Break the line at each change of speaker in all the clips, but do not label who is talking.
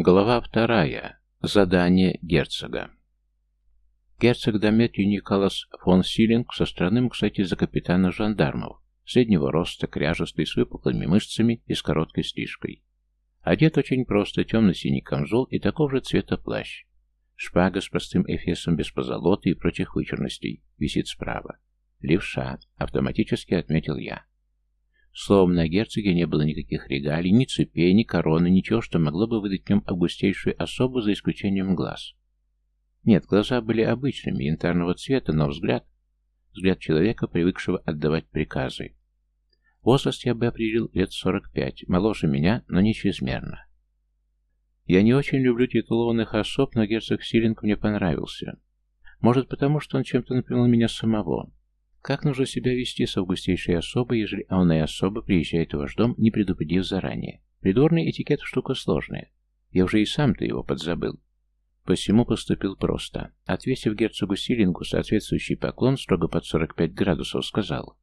Глава вторая. Задание герцога. Герцог Дометью Николас фон Силинг со стороны, кстати, за капитана жандармов, среднего роста, кряжестый, с выпуклыми мышцами и с короткой стрижкой. Одет очень просто, темно-синий камзол и такого же цвета плащ. Шпага с простым эфесом без позолоты и прочих вычурностей висит справа. Левша, автоматически отметил я. Словом, на герцоге не было никаких регалий, ни цепей, ни короны, ничего, что могло бы выдать в нем августейшую особу, за исключением глаз. Нет, глаза были обычными, янтарного цвета, но взгляд... Взгляд человека, привыкшего отдавать приказы. Возраст я бы определил лет 45, моложе меня, но не чрезмерно. Я не очень люблю титулованных особ, но герцог Силинг мне понравился. Может, потому что он чем-то напоминал меня самого. Как нужно себя вести с августейшей особой, ежели она и особа приезжает в ваш дом, не предупредив заранее? Придворный этикет штука сложная. Я уже и сам-то его подзабыл. Посему поступил просто. Отвесив герцогу Силингу соответствующий поклон строго под 45 градусов, сказал.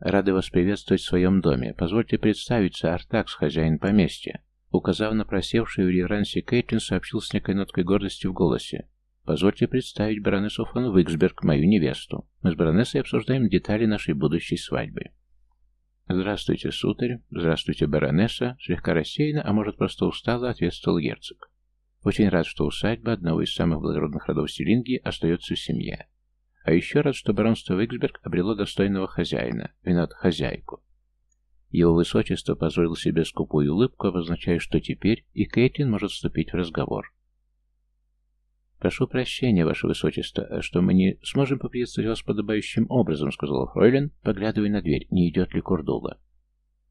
«Рады вас приветствовать в своем доме. Позвольте представиться, Артакс, хозяин поместья». Указав на просевшую в реверансе Кейтлин, сообщил с некой ноткой гордости в голосе. Позвольте представить баронессу фон Виксберг, мою невесту. Мы с баронессой обсуждаем детали нашей будущей свадьбы. Здравствуйте, сударь. Здравствуйте, баронесса. Слегка рассеянно, а может просто устало, ответствовал герцог. Очень рад, что усадьба одного из самых благородных родов Селинги остается в семье. А еще рад, что баронство Виксберг обрело достойного хозяина, винат хозяйку. Его высочество позволил себе скупую улыбку, обозначая, что теперь и Кейтлин может вступить в разговор. «Прошу прощения, ваше высочество, что мы не сможем поприветствовать вас подобающим образом», — сказала Фройлен, поглядывая на дверь, не идет ли Курдула.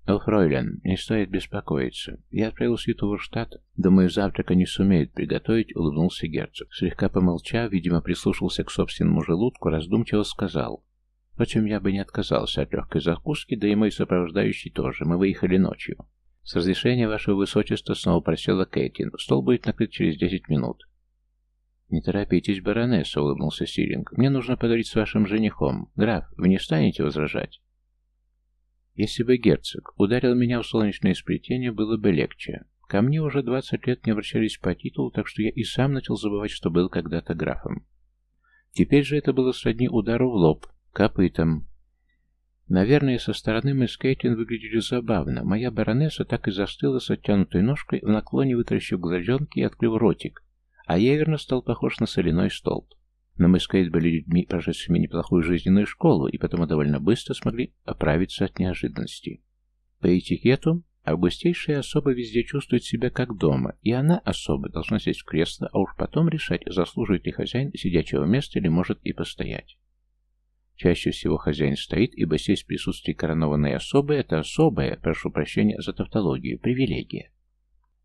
«О, Фройлен, не стоит беспокоиться. Я отправил свиту в штат. Думаю, завтрак они сумеют приготовить», — улыбнулся герцог. Слегка помолчав, видимо, прислушался к собственному желудку, раздумчиво сказал. «Впрочем, я бы не отказался от легкой закуски, да и мой сопровождающий тоже. Мы выехали ночью». «С разрешения вашего высочества снова просила Кейтин. Стол будет накрыт через десять минут». «Не торопитесь, баронесса», — улыбнулся Силинг. «Мне нужно поговорить с вашим женихом. Граф, вы не станете возражать?» «Если бы герцог ударил меня в солнечное сплетение, было бы легче. Ко мне уже двадцать лет не обращались по титулу, так что я и сам начал забывать, что был когда-то графом. Теперь же это было сродни удару в лоб, копытом. Наверное, со стороны мы с Кейтлин выглядели забавно. Моя баронесса так и застыла с оттянутой ножкой, в наклоне вытаращив глазенки и открыв ротик, а Еверна стал похож на соляной столб. Но мы с Кейт были людьми, прошедшими неплохую жизненную школу, и потому довольно быстро смогли оправиться от неожиданности. По этикету, августейшая особа везде чувствует себя как дома, и она, особо, должна сесть в кресло, а уж потом решать, заслуживает ли хозяин сидячего места или может и постоять. Чаще всего хозяин стоит, ибо сесть в присутствии коронованной особы – это особая, прошу прощения за тавтологию, привилегия.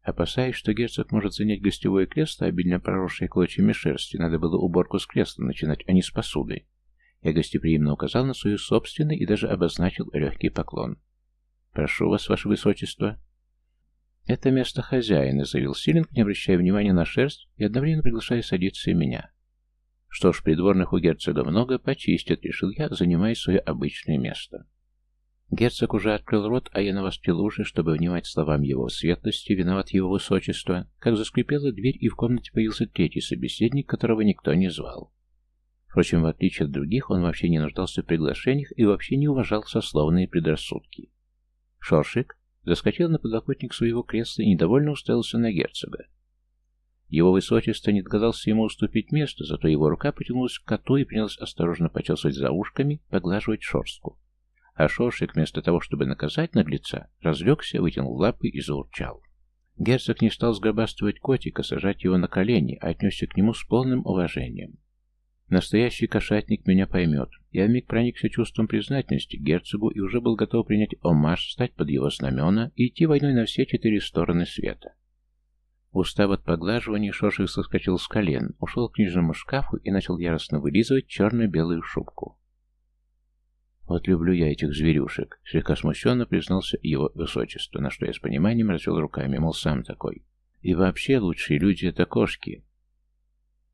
Опасаясь, что герцог может занять гостевое кресло, обильно проросшее клочьями шерсти, надо было уборку с кресла начинать, а не с посуды. Я гостеприимно указал на свою собственную и даже обозначил легкий поклон. «Прошу вас, ваше высочество». «Это место хозяина», — заявил Силинг, не обращая внимания на шерсть и одновременно приглашая садиться и меня. «Что ж, придворных у герцога много, почистят», — решил я, занимая свое обычное место. Герцог уже открыл рот, а я навостил уши, чтобы внимать словам его светлости, виноват его высочество, как заскрипела дверь, и в комнате появился третий собеседник, которого никто не звал. Впрочем, в отличие от других, он вообще не нуждался в приглашениях и вообще не уважал сословные предрассудки. Шоршик заскочил на подлокотник своего кресла и недовольно уставился на герцога. Его высочество не догадался ему уступить место, зато его рука потянулась к коту и принялась осторожно почесывать за ушками, поглаживать шорстку. А Шоршик, вместо того, чтобы наказать наглеца, разлегся, вытянул лапы и заурчал. Герцог не стал сгробастывать котика, сажать его на колени, а отнесся к нему с полным уважением. Настоящий кошатник меня поймет. Я вмиг проникся чувством признательности к герцогу и уже был готов принять омаш, стать под его знамена и идти войной на все четыре стороны света. Устав от поглаживания, Шошик соскочил с колен, ушел к книжному шкафу и начал яростно вылизывать черно-белую шубку. «Вот люблю я этих зверюшек», — слегка смущенно признался его высочество, на что я с пониманием развел руками, мол, сам такой. «И вообще лучшие люди — это кошки».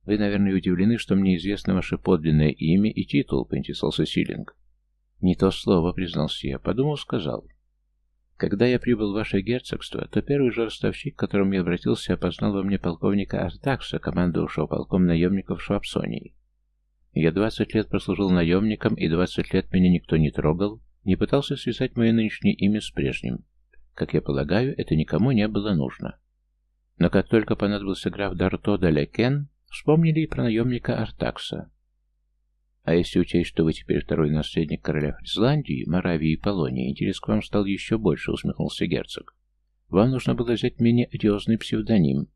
«Вы, наверное, удивлены, что мне известно ваше подлинное имя и титул», — поинтересовался Силинг. «Не то слово», — признался я. Подумал, сказал. Когда я прибыл в ваше герцогство, то первый же ростовщик, к которому я обратился, опознал во мне полковника Артакса, командовавшего полком наемников Швабсонии. Я двадцать лет прослужил наемником, и двадцать лет меня никто не трогал, не пытался связать мое нынешнее имя с прежним. Как я полагаю, это никому не было нужно. Но как только понадобился граф Дарто де Лекен, вспомнили и про наемника Артакса. А если учесть, что вы теперь второй наследник короля Фризландии, Моравии и Полонии, интерес к вам стал еще больше, усмехнулся герцог. Вам нужно было взять менее одиозный псевдоним.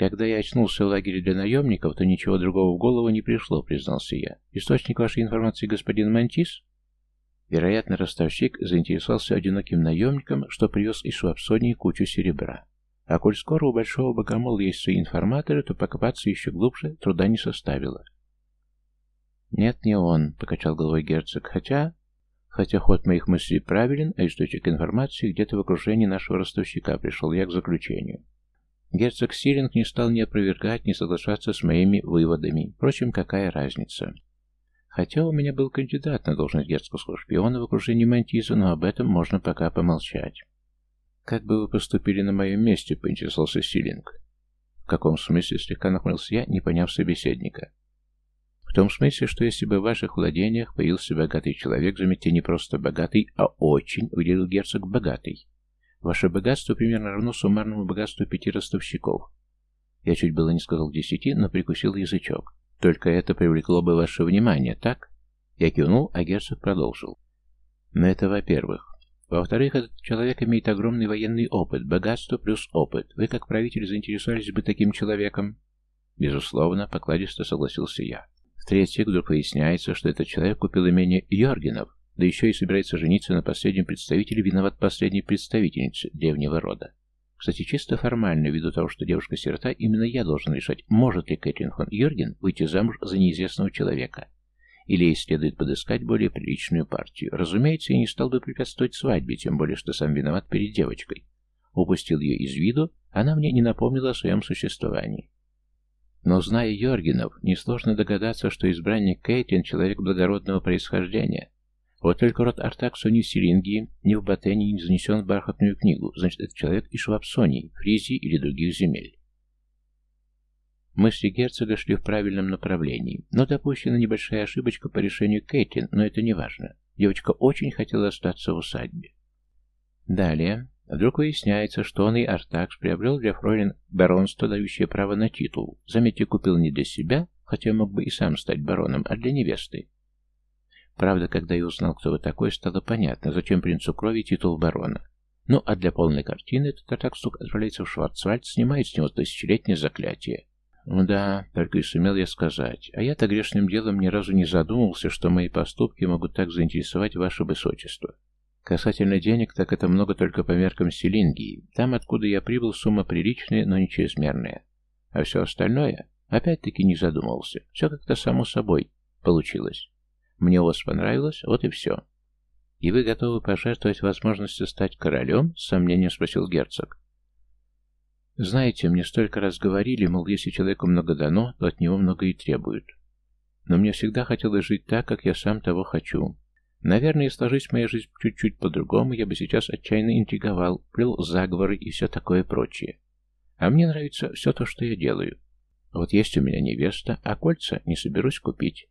Когда я очнулся в лагере для наемников, то ничего другого в голову не пришло, признался я. Источник вашей информации господин Мантис? Вероятно, ростовщик заинтересовался одиноким наемником, что привез из Швабсонии кучу серебра. А коль скоро у большого богомола есть свои информаторы, то покопаться еще глубже труда не составило. «Нет, не он», — покачал головой герцог, «хотя...» Хотя ход моих мыслей правилен, а источник информации где-то в окружении нашего ростовщика пришел я к заключению. Герцог Сиринг не стал ни опровергать, ни соглашаться с моими выводами. Впрочем, какая разница? Хотя у меня был кандидат на должность герцогского шпиона в окружении Мантиза, но об этом можно пока помолчать. «Как бы вы поступили на моем месте?» — поинтересовался Силинг. «В каком смысле?» — слегка нахмурился я, не поняв собеседника. В том смысле, что если бы в ваших владениях появился богатый человек, заметьте, не просто богатый, а очень, выделил герцог богатый. Ваше богатство примерно равно суммарному богатству пяти ростовщиков. Я чуть было не сказал десяти, но прикусил язычок. Только это привлекло бы ваше внимание, так? Я кивнул, а герцог продолжил. Но это во-первых. Во-вторых, этот человек имеет огромный военный опыт, богатство плюс опыт. Вы, как правитель, заинтересовались бы таким человеком? Безусловно, покладисто согласился я. В-третьих, вдруг выясняется, что этот человек купил имение Йоргенов, да еще и собирается жениться на последнем представителе, виноват последней представительнице древнего рода. Кстати, чисто формально, ввиду того, что девушка-сирота, именно я должен решать, может ли Кэтрин фон Йорген выйти замуж за неизвестного человека. Или ей следует подыскать более приличную партию. Разумеется, я не стал бы препятствовать свадьбе, тем более, что сам виноват перед девочкой. Упустил ее из виду, она мне не напомнила о своем существовании. Но, зная Йоргенов, несложно догадаться, что избранник Кейтлин – человек благородного происхождения. Вот только род Артаксо ни в Сирингии, ни в Батении не занесен в бархатную книгу, значит, это человек из Швабсонии, Фризии или других земель. Мысли герцога шли в правильном направлении, но допущена небольшая ошибочка по решению Кейтлин, но это не важно. Девочка очень хотела остаться в усадьбе. Далее, Вдруг выясняется, что он и Артакс приобрел для Фройлен баронство, дающее право на титул. Заметьте, купил не для себя, хотя мог бы и сам стать бароном, а для невесты. Правда, когда я узнал, кто вы такой, стало понятно, зачем принцу крови титул барона. Ну, а для полной картины этот Артакс отправляется в Шварцвальд, снимает с него тысячелетнее заклятие. Да, только и сумел я сказать. А я-то грешным делом ни разу не задумывался, что мои поступки могут так заинтересовать ваше высочество. Касательно денег, так это много только по меркам Селингии. Там, откуда я прибыл, сумма приличная, но не чрезмерная. А все остальное, опять-таки не задумывался. Все как-то само собой получилось. Мне у вас понравилось, вот и все. И вы готовы пожертвовать возможностью стать королем? С сомнением спросил герцог. Знаете, мне столько раз говорили, мол, если человеку много дано, то от него много и требуют. Но мне всегда хотелось жить так, как я сам того хочу. Наверное, сложись моя жизнь чуть-чуть по-другому, я бы сейчас отчаянно интриговал, плел заговоры и все такое прочее. А мне нравится все то, что я делаю. Вот есть у меня невеста, а кольца не соберусь купить.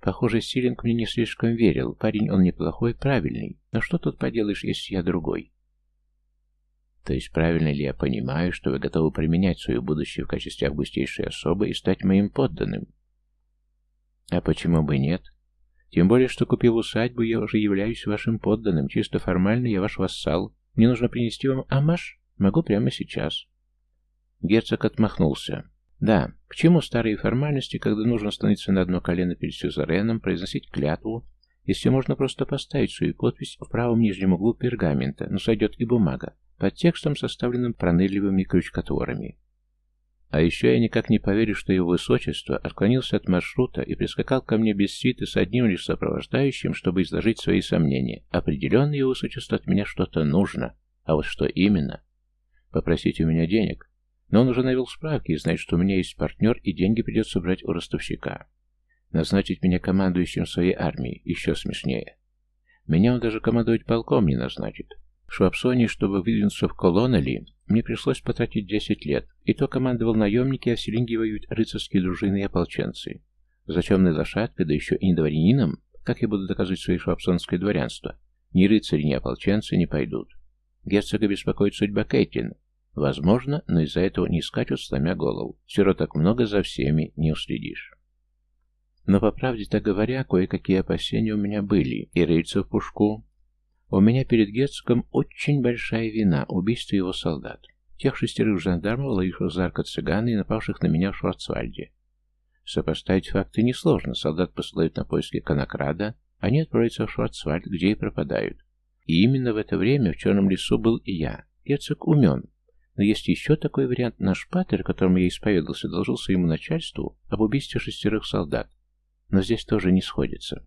Похоже, Силинг мне не слишком верил. Парень он неплохой, правильный. Но что тут поделаешь, если я другой? То есть правильно ли я понимаю, что вы готовы применять свое будущее в качестве августейшей особы и стать моим подданным? А почему бы нет? Тем более, что купив усадьбу, я уже являюсь вашим подданным. Чисто формально я ваш вассал. Мне нужно принести вам амаш? Могу прямо сейчас. Герцог отмахнулся. Да, к чему старые формальности, когда нужно становиться на одно колено перед сюзереном, произносить клятву, если можно просто поставить свою подпись в правом нижнем углу пергамента, но сойдет и бумага, под текстом, составленным пронырливыми крючкотворами. А еще я никак не поверю, что его высочество отклонился от маршрута и прискакал ко мне без свиты с одним лишь сопровождающим, чтобы изложить свои сомнения. Определенно его высочество от меня что-то нужно. А вот что именно? Попросить у меня денег. Но он уже навел справки и знает, что у меня есть партнер, и деньги придется брать у ростовщика. Назначить меня командующим своей армией еще смешнее. Меня он даже командовать полком не назначит. В Швабсоне, чтобы выдвинуться в Колоннелли, мне пришлось потратить 10 лет, и то командовал наемники, а в Селинге воюют рыцарские дружины и ополченцы. За темной лошадкой, да еще и не дворянином, как я буду доказывать свое швабсонское дворянство, ни рыцари, ни ополченцы не пойдут. Герцога беспокоит судьба Кейтлин. Возможно, но из-за этого не скачут, сломя голову. Сироток много, за всеми не уследишь. Но, по правде-то говоря, кое-какие опасения у меня были, и рыльца в пушку. У меня перед герцогом очень большая вина – убийство его солдат. Тех шестерых жандармов, ловивших Зарка цыгана и напавших на меня в Шварцвальде. Сопоставить факты несложно. Солдат посылают на поиски конокрада, они отправляются в Шварцвальд, где и пропадают. И именно в это время в Черном лесу был и я. Герцог умен. Но есть еще такой вариант. Наш патер, которому я исповедовался, должил своему начальству об убийстве шестерых солдат. Но здесь тоже не сходится.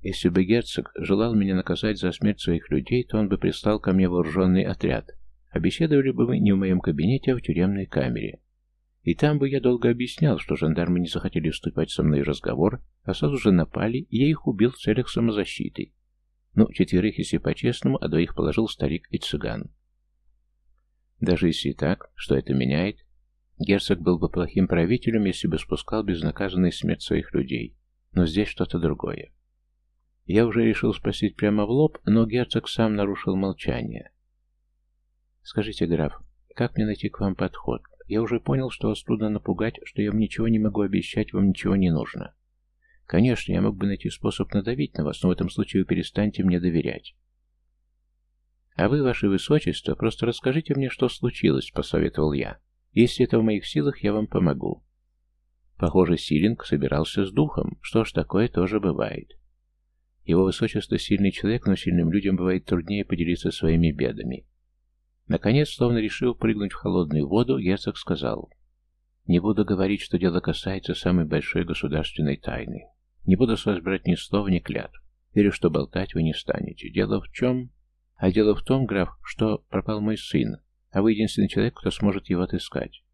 Если бы герцог желал меня наказать за смерть своих людей, то он бы прислал ко мне вооруженный отряд. А беседовали бы мы не в моем кабинете, а в тюремной камере. И там бы я долго объяснял, что жандармы не захотели вступать со мной в разговор, а сразу же напали, и я их убил в целях самозащиты. Ну, четверых, если по-честному, а двоих положил старик и цыган. Даже если так, что это меняет? Герцог был бы плохим правителем, если бы спускал безнаказанной смерть своих людей. Но здесь что-то другое. Я уже решил спросить прямо в лоб, но герцог сам нарушил молчание. «Скажите, граф, как мне найти к вам подход? Я уже понял, что вас трудно напугать, что я вам ничего не могу обещать, вам ничего не нужно. Конечно, я мог бы найти способ надавить на вас, но в этом случае вы перестанете мне доверять. А вы, ваше высочество, просто расскажите мне, что случилось, посоветовал я. Если это в моих силах, я вам помогу. Похоже, Силинг собирался с духом. Что ж, такое тоже бывает. Его высочество сильный человек, но сильным людям бывает труднее поделиться своими бедами. Наконец, словно решил прыгнуть в холодную воду, герцог сказал, «Не буду говорить, что дело касается самой большой государственной тайны. Не буду с вас брать ни слов, ни клятв. Верю, что болтать вы не станете. Дело в чем? А дело в том, граф, что пропал мой сын, а вы единственный человек, кто сможет его отыскать.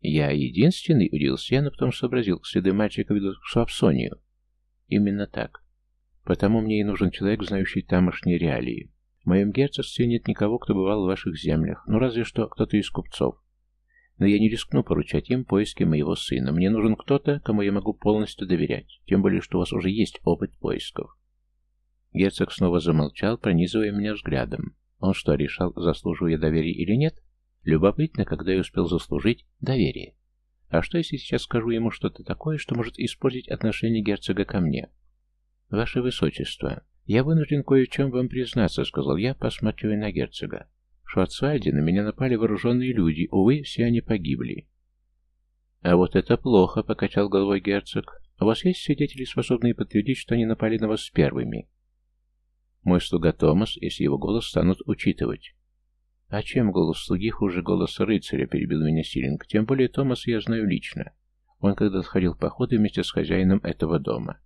Я единственный, удивился я, но потом сообразил, следы мальчика ведут в Суапсонию. Именно так. Потому мне и нужен человек, знающий тамошние реалии. В моем герцогстве нет никого, кто бывал в ваших землях, ну разве что кто-то из купцов. Но я не рискну поручать им поиски моего сына. Мне нужен кто-то, кому я могу полностью доверять, тем более, что у вас уже есть опыт поисков. Герцог снова замолчал, пронизывая меня взглядом. Он что, решал, заслуживаю я доверия или нет? Любопытно, когда я успел заслужить доверие. А что, если сейчас скажу ему что-то такое, что может испортить отношение герцога ко мне? Ваше Высочество, я вынужден кое в чем вам признаться, сказал я, посматривая на герцога. В Шварцвальде на меня напали вооруженные люди, увы, все они погибли. А вот это плохо, покачал головой герцог. У вас есть свидетели, способные подтвердить, что они напали на вас первыми? Мой слуга Томас, если его голос станут учитывать. А чем голос слуги хуже голоса рыцаря, перебил меня Силинг. Тем более Томаса я знаю лично. Он когда-то ходил в походы вместе с хозяином этого дома.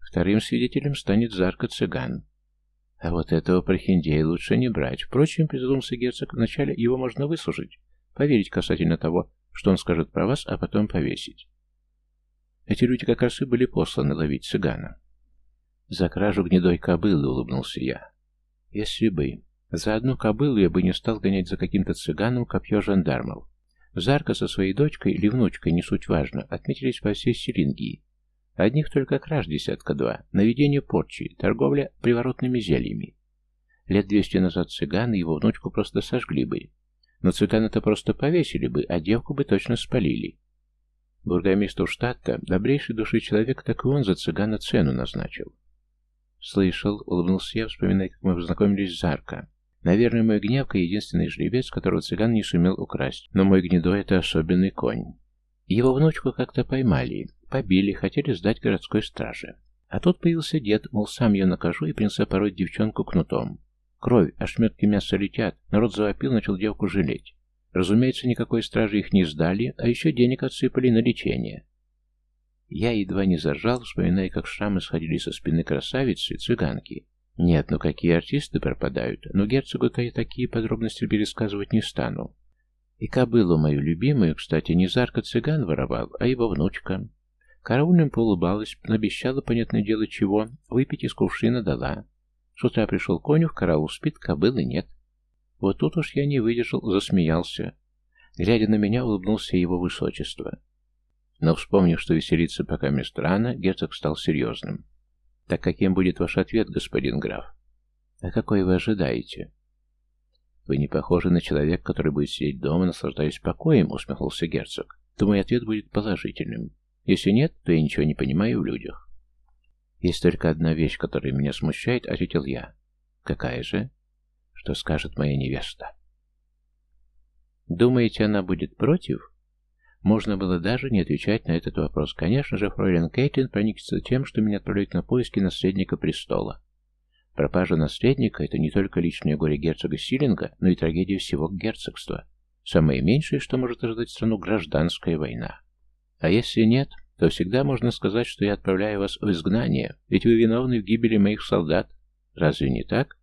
Вторым свидетелем станет Зарка Цыган. А вот этого прохиндея лучше не брать. Впрочем, призадумался герцог, вначале его можно выслушать, поверить касательно того, что он скажет про вас, а потом повесить. Эти люди как раз и были посланы ловить цыгана. «За кражу гнедой кобылы», — улыбнулся я. «Если бы. За одну кобылу я бы не стал гонять за каким-то цыганом копье жандармов. Зарка со своей дочкой или внучкой, не суть важно, отметились по всей Селингии. Одних только краж десятка-два, наведение порчи, торговля приворотными зельями. Лет двести назад цыганы его внучку просто сожгли бы. Но цыгана-то просто повесили бы, а девку бы точно спалили. Бургомистр штата, добрейший души человек, так и он за цыгана цену назначил. «Слышал», — улыбнулся я, вспоминая, как мы познакомились с Зарко. «Наверное, мой гневка — единственный жеребец, которого цыган не сумел украсть, но мой гнедой — это особенный конь. Его внучку как-то поймали, побили, хотели сдать городской страже. А тут появился дед, мол, сам ее накажу, и принялся пороть девчонку кнутом. Кровь, ошметки мяса летят, народ завопил, начал девку жалеть. Разумеется, никакой стражи их не сдали, а еще денег отсыпали на лечение. Я едва не зажал, вспоминая, как шрамы сходили со спины красавицы, цыганки. Нет, ну какие артисты пропадают, но герцогу-то я такие подробности пересказывать не стану. И кобылу мою любимую, кстати, не Зарка цыган воровал, а его внучка. Караульным поулыбалась, обещала, понятное дело, чего, выпить из кувшина дала. С утра пришел конюх, караул спит, кобылы нет. Вот тут уж я не выдержал, засмеялся. Глядя на меня, улыбнулся его высочество. Но, вспомнив, что веселиться пока мест рано, герцог стал серьезным. «Так каким будет ваш ответ, господин граф?» «А какой вы ожидаете?» «Вы не похожи на человека, который будет сидеть дома, наслаждаясь покоем», — усмехнулся герцог. «То мой ответ будет положительным. Если нет, то я ничего не понимаю в людях». «Есть только одна вещь, которая меня смущает», — ответил я. «Какая же?» «Что скажет моя невеста?» «Думаете, она будет против?» Можно было даже не отвечать на этот вопрос. Конечно же, фройлен Кейтлин проникнется тем, что меня отправляют на поиски наследника престола. Пропажа наследника – это не только личное горе герцога Силинга, но и трагедия всего герцогства. Самое меньшее, что может ожидать страну – гражданская война. А если нет, то всегда можно сказать, что я отправляю вас в изгнание, ведь вы виновны в гибели моих солдат. Разве не так?